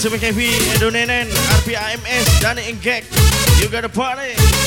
to MKV, Edo Nenen, RPAMS, Dani Enggek. You got a party.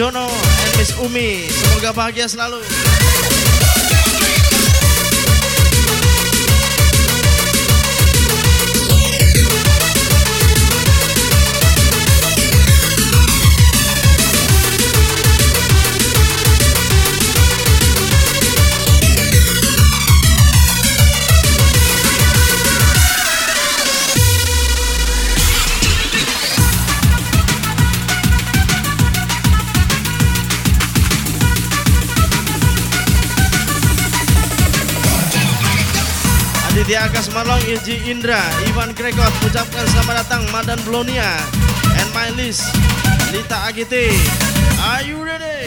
Jono, and Miss Umi. Semoga bahagia selalu. Aditya Akas Malong, Iji Indra, Iwan Grekot ucapkan selamat datang Madan Blonia and my list Lita Agiti. Are you ready?